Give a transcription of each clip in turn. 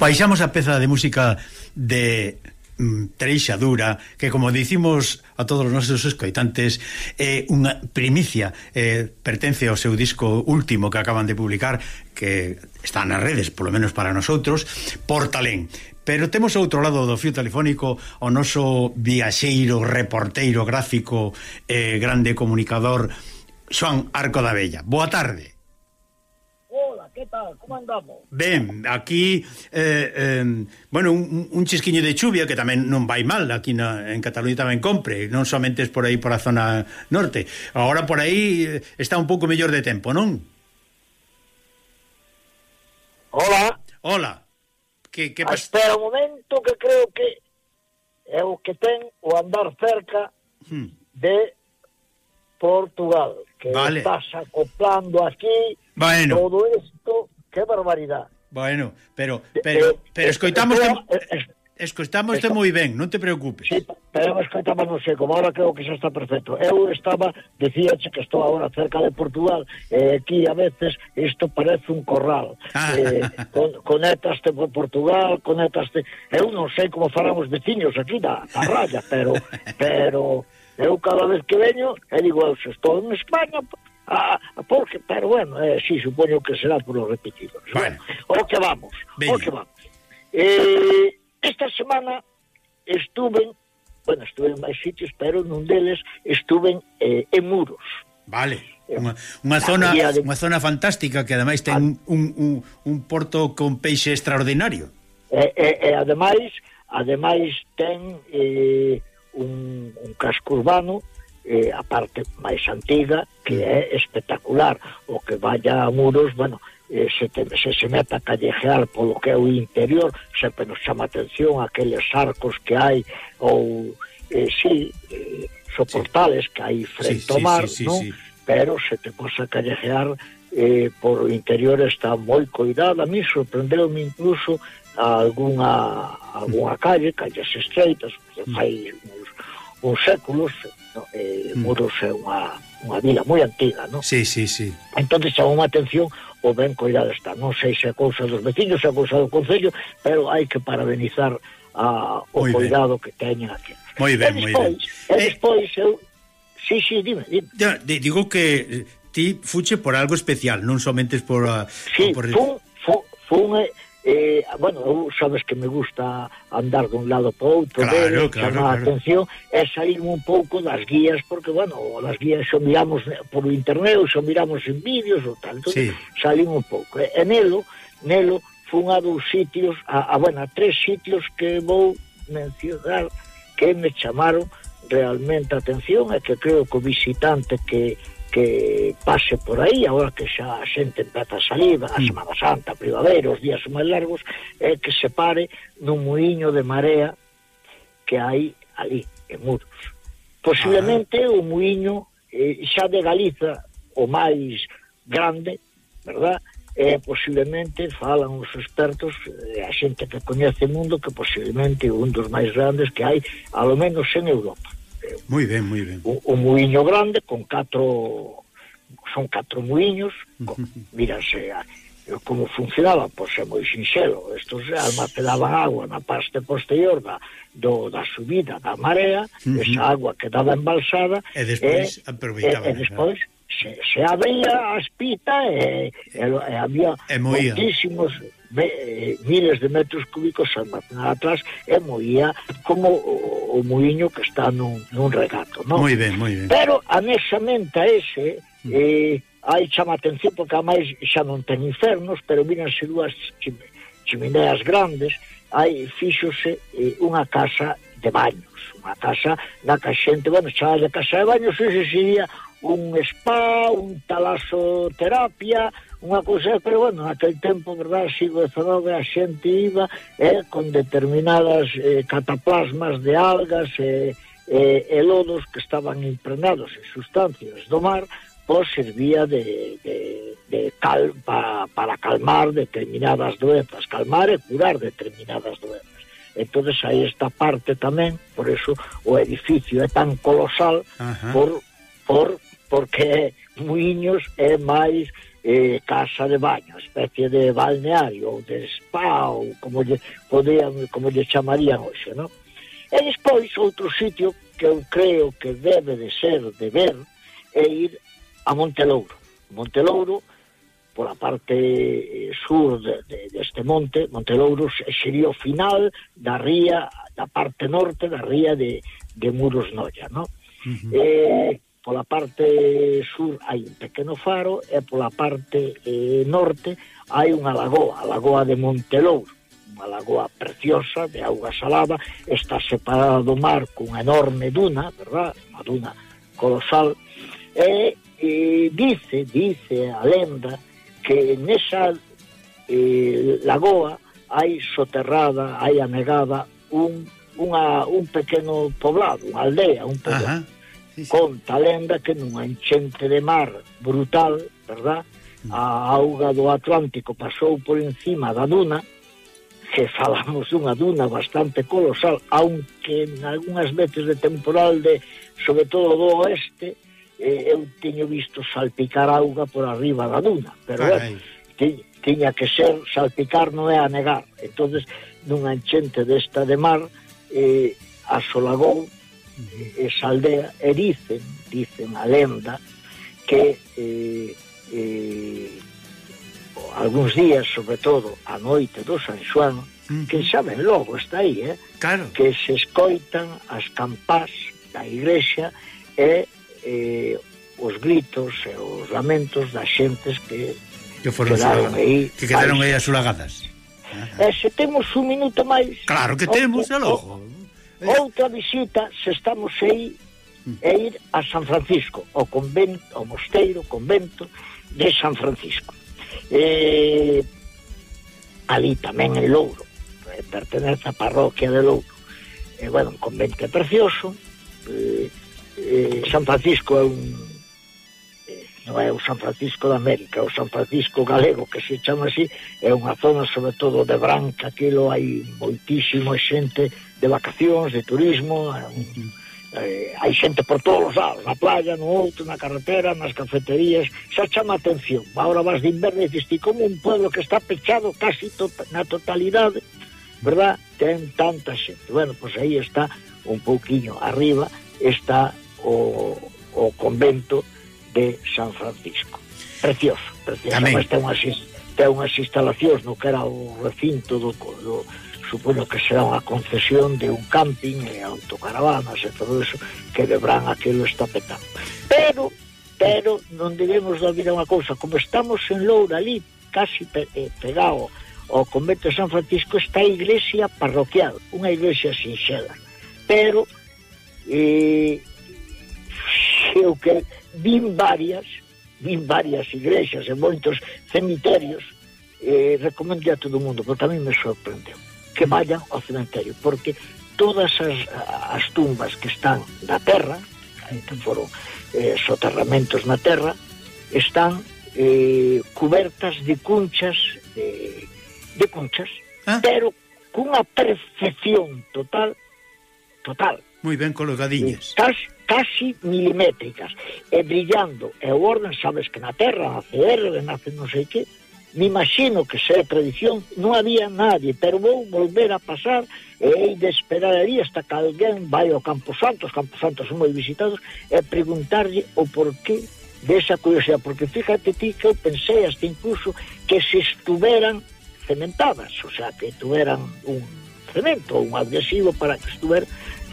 Paixamos a peza de música de mm, Treixa Dura, que como dicimos a todos os nosos escoitantes é unha primicia eh, pertence ao seu disco último que acaban de publicar que está nas redes, polo menos para nosotros Portalén. Pero temos outro lado do fio telefónico o noso viaxeiro, reporteiro gráfico, eh, grande comunicador Xoan Arco da Bella Boa tarde está? Como andamos? Ben, aquí, eh, eh, bueno, un, un chisquiño de chuvia que tamén non vai mal, aquí na, en Cataluña tamén compre, non somente por aí, por a zona norte. Agora por aí eh, está un pouco mellor de tempo, non? Hola. Hola. Que, que pas... Espera un momento que creo que é o que ten o andar cerca hmm. de Portugal, que vale. estás acoplando aquí bueno. todo isto qué barbaridade. Bueno, pero eh, eh, pero pero escoitamos eh, escoitamos te moi ben, non te preocupes. Sí, pero escoitamos non sei, como agora creo que xa está perfecto. Eu estaba, dicíache que estou agora cerca de Portugal, eh, aquí a veces isto parece un corral. Ah. Eh, con, conectaste por Portugal, conectaste... Eu non sei como farán os veciños aquí da, da raya, pero pero eu cada vez que veño, e digo, eu se estou en España, Ah, ah, porque, pero bueno, eh, sí, supoño que será por los repetidos. Bueno, o que vamos, Bello. o que vamos. Eh, esta semana estuve, bueno, estuve en máis sitios, pero nun deles estuve eh, en Muros. Vale. Eh, unha, unha zona de... unha zona fantástica que ademais ten un, un, un porto con peixe extraordinario. E, e, e ademais, ademais ten eh, un, un casco urbano eh, a parte máis antiga que é espectacular o que vaya a muros, bueno eh, se, te, se se meta a callejear polo que é o interior sempre nos chama atención aqueles arcos que hai ou eh, sí, eh, soportales sí. que hai frente sí, ao mar sí, sí, sí, non? Sí. pero se te posa callejear eh, por o interior está moi cuidado. a mí sorprendeu-me incluso a alguna, a alguna calle calles estreitas que fai mm. uns, uns séculos no? eh, mm. Muros é unha, unha vila moi antiga, non? Sí, sí, sí. Entón chamou unha atención o ben cuidado está. Non sei se é cousa dos veciños, se é cousa do Concello, pero hai que parabenizar a, o muy cuidado ben. que teñen aquí. Moi ben, moi ben. E eh. despois, eu... Sí, sí, dime, dime. Ya, digo que eh, ti fuche por algo especial, non somente por... Uh, sí, por... fun, fun, fun, fun eh, bueno, eu sabes que me gusta andar de un lado para outro, claro, ver, claro, chamar claro. a atención, e salir un pouco das guías, porque, bueno, as guías xo miramos por internet, xo miramos en vídeos ou tal, entón, sí. salir un pouco. E, e nelo, nelo, fun a dous sitios, a, a, bueno, a tres sitios que vou mencionar que me chamaron realmente atención e que creo que o visitante que que pase por aí agora que xa a xente empeza a salir a Semana Santa, a Primavera, os días máis largos é que se pare nun muiño de marea que hai ali, en Muros posiblemente ah. o muiño eh, xa de Galiza o máis grande verdad e eh, posiblemente falan os expertos eh, a xente que coñece o mundo que posiblemente un dos máis grandes que hai, alo menos en Europa. Moi ben, moi ben. O, o muiño grande con catro son catro muiños, con, mírase a eh, como funcionaba, pois é moi sinxelo estos almacenaban agua na parte posterior da, do, da subida da marea, uh -huh. esa agua quedaba embalsada e despois aproveitaban e, e despois se, se abría a espita e, e, e había e moía. me, eh, miles de metros cúbicos atrás e moía como o, o moinho que está nun, nun regato non? Moi ben, moi ben. pero anexamente a ese mm. eh, aí chama atención porque a máis xa non ten infernos pero mírase dúas chimeneas chimineas grandes aí fíxose eh, unha casa de baños, unha casa na que a xente, bueno, xa de casa de baños, ese sería un spa, un talasoterapia, unha cousa, pero bueno, naquele tempo, verdad, sigo XIX, a xente iba eh, con determinadas eh, cataplasmas de algas e eh, eh, lodos que estaban impregnados en sustancias do mar, pois servía de, de, de cal, pa, para calmar determinadas doenzas, calmar e curar determinadas doenzas. entonces aí esta parte tamén, por eso o edificio é tan colosal Ajá. por por porque Muiños é máis eh, casa de baño, especie de balneario ou de spa ou como lle, podían, como lle chamarían hoxe, non? E despois outro sitio que eu creo que debe de ser de ver é ir a Montelouro. Montelouro, pola parte eh, sur de, de, deste monte, Montelouro sería o final da ría, da parte norte da ría de, de Muros Noia, non? Uh -huh. eh, pola parte sur hai un pequeno faro e pola parte eh, norte hai unha lagoa, a lagoa de Montelouro unha lagoa preciosa de auga salada, está separada do mar cunha enorme duna, verdad? Unha duna colosal. E, e dice, dice a lenda que nesa eh, lagoa hai soterrada, hai anegada un, unha, un pequeno poblado, unha aldea, un pequeno. Ajá Conta a lenda que nunha enchente de mar brutal, verdad? Mm. A auga do Atlántico pasou por encima da duna, que falamos dunha duna bastante colosal, aunque en algunhas veces de temporal de, sobre todo do oeste, eh, eu teño visto salpicar auga por arriba da duna, pero Carai. ti, tiña que ser salpicar non é a negar. Entonces, nunha enchente desta de mar eh, asolagou esa aldea e dicen, dicen a lenda que eh, eh, algúns días, sobre todo a noite do San Xoán, mm. que saben logo, está aí, eh? claro. que se escoitan as campás da igrexa e eh, os gritos e os lamentos das xentes que, que foron quedaron aí, que quedaron aí asulagadas. E se temos un minuto máis... Claro que temos, é logo. Eh. Outra visita, se estamos aí, é ir a San Francisco, ao convento, ao mosteiro, convento de San Francisco. Eh, ali tamén en Louro, eh, pertenece á parroquia de Louro. Eh, bueno, un convento precioso, eh, eh, San Francisco é un eh, non é o San Francisco da América, o San Francisco galego que se chama así, é unha zona sobre todo de branca, aquilo hai moitísimo xente de vacacións, de turismo, eh, eh, hai xente por todos os lados, na playa, no outro, na carretera, nas cafeterías, xa chama atención. Ahora vas de inverno e dices, como un pueblo que está pechado casi to na totalidade, verdad, ten tanta xente. Bueno, pois pues aí está un pouquiño arriba, está o, o convento de San Francisco. Precioso, precioso. Amén. Ten unhas, ten unhas instalacións no que era o recinto do, do, supoño que será unha concesión de un camping e autocaravanas e todo eso que debrán aquilo está petado pero, pero non debemos da vida unha cousa como estamos en Loura ali casi pe, eh, pegado ao convento de San Francisco está a iglesia parroquial unha iglesia sinxela pero eh, eu que vin varias vin varias igrexas e moitos cemiterios eh, recomendo a todo mundo, porque tamén me sorprendeu que vayan ao cementerio, porque todas as, as tumbas que están na terra, que foron eh, soterramentos na terra, están eh, cubertas de cunchas, de, de cunchas, ah. pero cunha perfección total, total. Moi ben colocadiñas. Casi, casi milimétricas, e brillando. E o orden, sabes que na terra, a CR, nace non sei que, me imagino que se é tradición, non había nadie, pero vou volver a pasar e hei de esperar ali hasta que alguén vai ao Campo Santo, os Camposantos son moi visitados, e preguntarlle o porqué desa curiosidade, porque fíjate ti que eu pensei hasta incluso que se estuveran cementadas, o sea, que tuveran un cemento un adhesivo para que estuver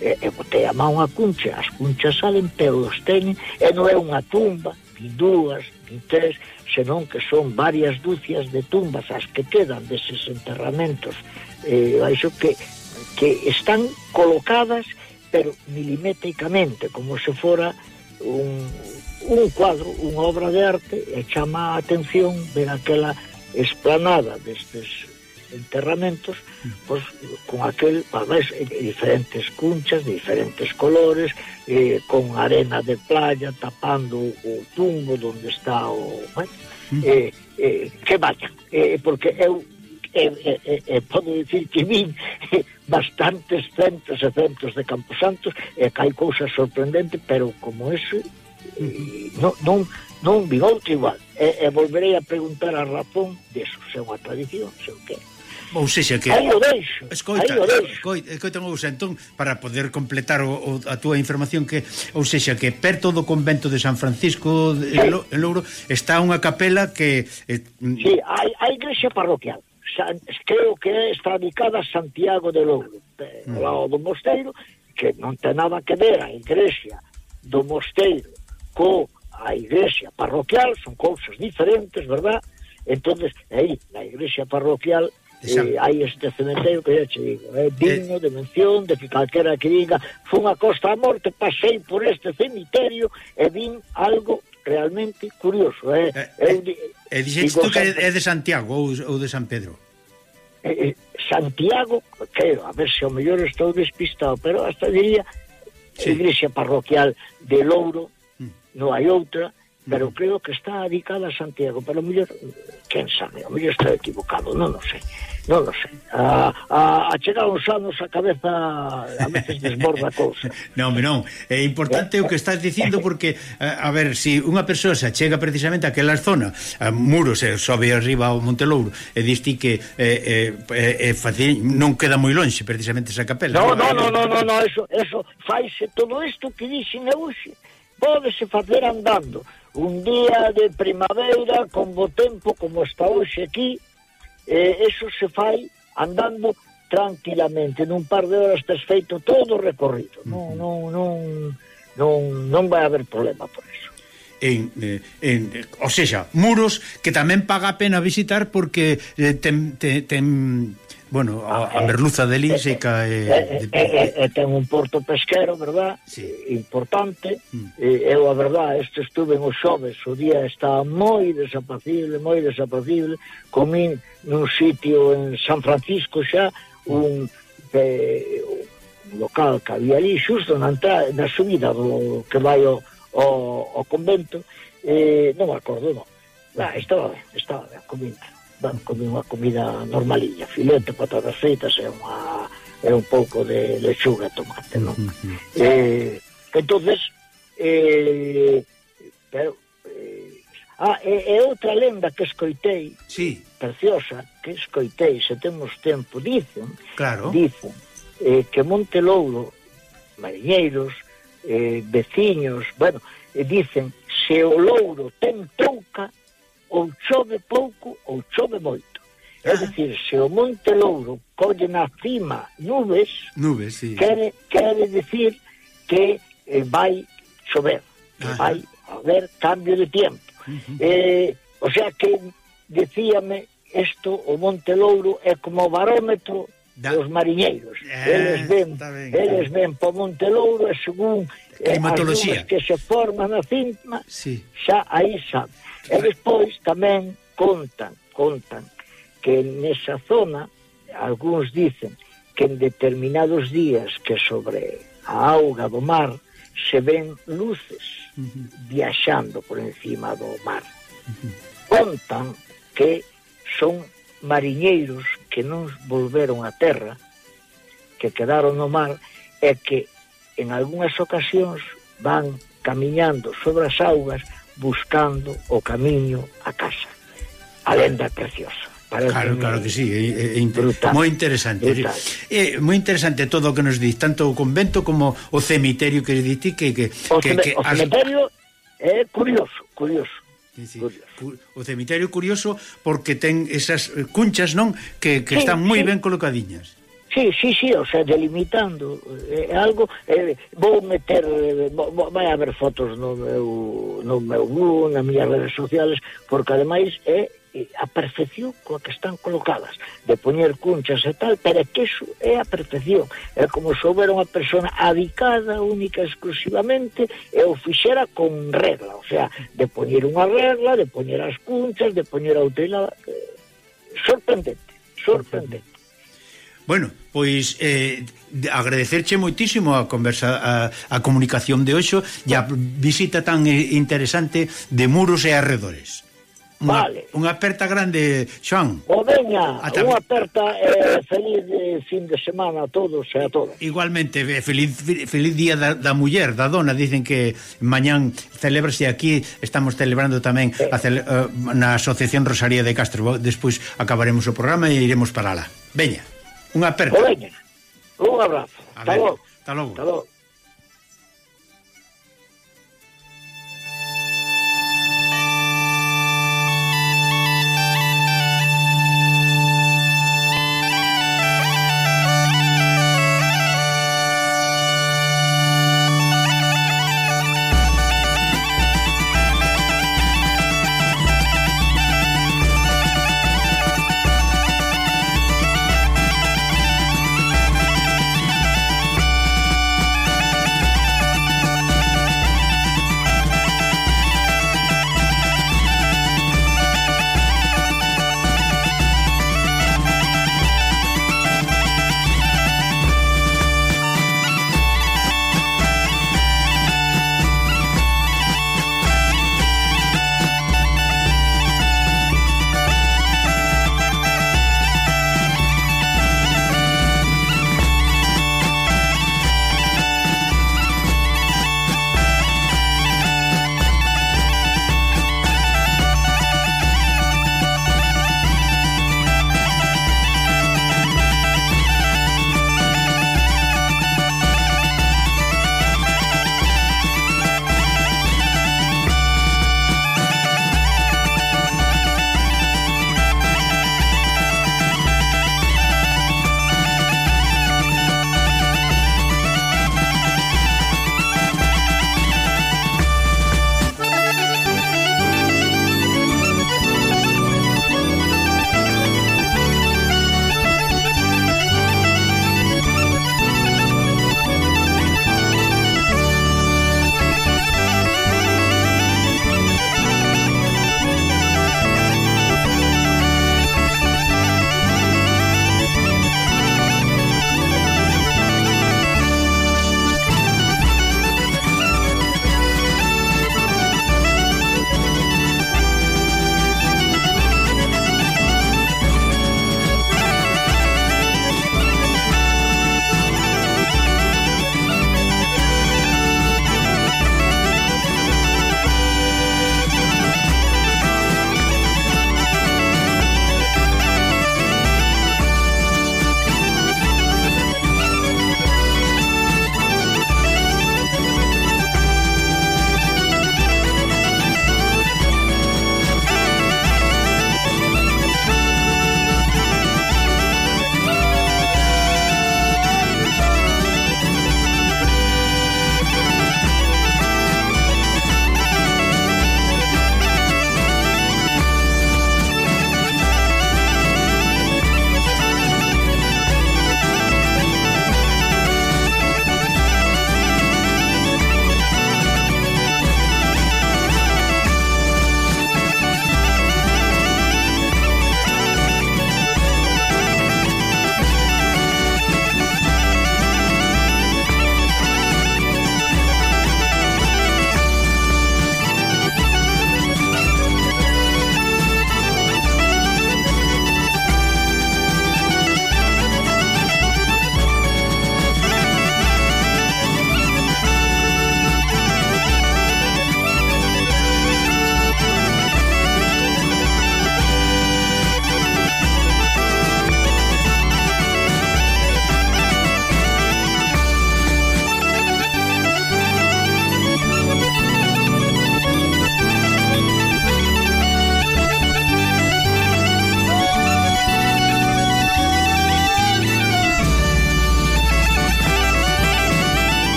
e, e botei a mão a cuncha, as cunchas salen, pero os teñen, e non é unha tumba, ni dúas, tres, senón que son varias dúcias de tumbas as que quedan deses enterramentos. Eh, iso que, que están colocadas pero milimétricamente como se fora un, un cuadro, unha obra de arte e chama a atención ver aquela esplanada destes enterramentos pois, con aquel, además, diferentes cunchas de diferentes colores eh, con arena de playa tapando o tumbo donde está o... Bueno, mm. eh, eh, que vaya, eh, porque eu eh, eh, eh, eh podo dicir que vin eh, bastantes centros e centros de Camposantos e eh, que hai cousas sorprendentes, pero como ese eh, mm-hmm. non, non, non vi outro igual. E, eh, eh, volverei a preguntar a Rapón de eso, se é unha tradición, se o que é. Ou sexa que... Aí o deixo. Escoita, aí o deixo. Escoita, escoita, escoita, entón, para poder completar o, o, a túa información que, ou sexa que perto do convento de San Francisco sí. en, Lo, en Louro está unha capela que... Eh, mm, sí, hai, hai igrexa parroquial. San, creo que está dedicada a Santiago de Louro, eh, mm. ao lado do mosteiro, que non ten nada que ver a igrexa do mosteiro co a igrexa parroquial, son cousas diferentes, verdad? entonces aí, na igrexa parroquial Eh, hai este cementerio que eu che digo é eh, digno eh. de mención de que calquera que diga fun a Costa Morte, pasei por este cementerio e vin algo realmente curioso eh, eh, eh, eh, dixete tú que é de Santiago ou, ou de San Pedro eh, eh Santiago creo, a ver se o mellor estou despistado pero hasta diría sí. igrexa parroquial de Louro mm. non hai outra pero creo que está adicada a Santiago, pero mellor, quen sabe, o mellor está equivocado, non o sei, non o sei. A, a, a chegar uns anos a cabeza a veces desborda cousa. non, non, é importante o que estás dicindo porque, a, a ver, se si unha persoa se chega precisamente a aquela zona, a muros, e sobe arriba ao Monte Louro, e diste que eh, eh, eh, facil, non queda moi lonxe precisamente esa capela. Non, non, non, non, no, no, eso, eso, faise todo isto que dixen eu hoxe, pódese facer andando, un día de primavera con bo tempo como está hoxe aquí eh, eso se fai andando tranquilamente. Nun par de horas tes feito todo o recorrido. Non, non, non, non, non vai haber problema por eso. En, eh, en, eh, o seja, muros que tamén paga a pena visitar porque eh, ten, ten, ten Bueno, a, a merluza de Linseca e Eh, eh, eh, ten un porto pesquero, verdad? Sí. Importante. Mm. E, eu, a verdad, este estuve en os xoves, o día estaba moi desapacible, moi desapacible. Comín nun sitio en San Francisco xa, un... Eh, un local que había ali xusto na, entrada, na subida do que vai ao, ao, ao convento eh, non me acordo non. Ah, estaba ben, estaba ben, comín bueno, come unha comida normalilla, filete, patatas fritas e unha e un pouco de lechuga, tomate, non? Uh -huh. eh, entonces eh, pero eh, ah, e, e outra lenda que escoitei, sí. preciosa, que escoitei, se temos tempo, dicen, claro. dicen eh, que Monte Louro, mariñeiros, eh, veciños, bueno, eh, dicen, se o louro ten touca, ou chove pouco ou chove moito. É ah. dicir, se o Monte Louro colle na cima nubes, nubes sí. quere, quere dicir que eh, vai chover, ah. vai haber cambio de tiempo. Uh -huh. eh, o sea que, decíame, isto, o Monte Louro é como barómetro da... dos mariñeiros. Eh, eles ven, ben, eles ven po Monte Louro e según eh, as que se forman na cima, sí. xa aí sabe. E despois tamén contan, contan, que nesa zona, algúns dicen, que en determinados días que sobre a auga do mar se ven luces uh -huh. viaxando por encima do mar. Uh -huh. Contan que son mariñeiros que non volveron á terra, que quedaron no mar, e que en algunhas ocasións van camiñando sobre as augas buscando o camiño a casa. A lenda preciosa. Parece claro, claro que sí, é, é inter... brutal, moi interesante. Brutal. É moi interesante todo o que nos dis, tanto o convento como o cemiterio que di que que o, que, que o cemiterio é curioso, curioso. Sí, sí. Curioso. O cemiterio curioso porque ten esas eh, cunchas, non? Que, que sí, están moi sí. ben colocadiñas. Sí, sí, sí, o sea, delimitando eh, algo, eh, vou meter eh, vou, vai haber fotos no meu no meu blog, nas miñas redes sociales, porque ademais é a perfección coa que están colocadas de poñer cunchas e tal pero que iso é a perfección. É como se houbera unha persona adicada única exclusivamente e o fixera con regla o sea, de poñer unha regla de poñer as cunchas, de poñer a outra eh, sorprendente, sorprendente. Bueno, pois eh, agradecerche moitísimo a conversa a, a comunicación de hoxo e a visita tan eh, interesante de muros e arredores. Unha, vale. Unha aperta grande, Xoan. O veña, ah, Ata... unha aperta eh, feliz eh, fin de semana a todos e a todas. Igualmente, eh, feliz, feliz día da, da muller, da dona. Dicen que mañán celebrase aquí, estamos celebrando tamén sí. a cele, uh, na Asociación Rosaría de Castro. Despois acabaremos o programa e iremos para lá. Veña. Unha aperta. Un abrazo. Hasta logo. Hasta logo. Hasta logo.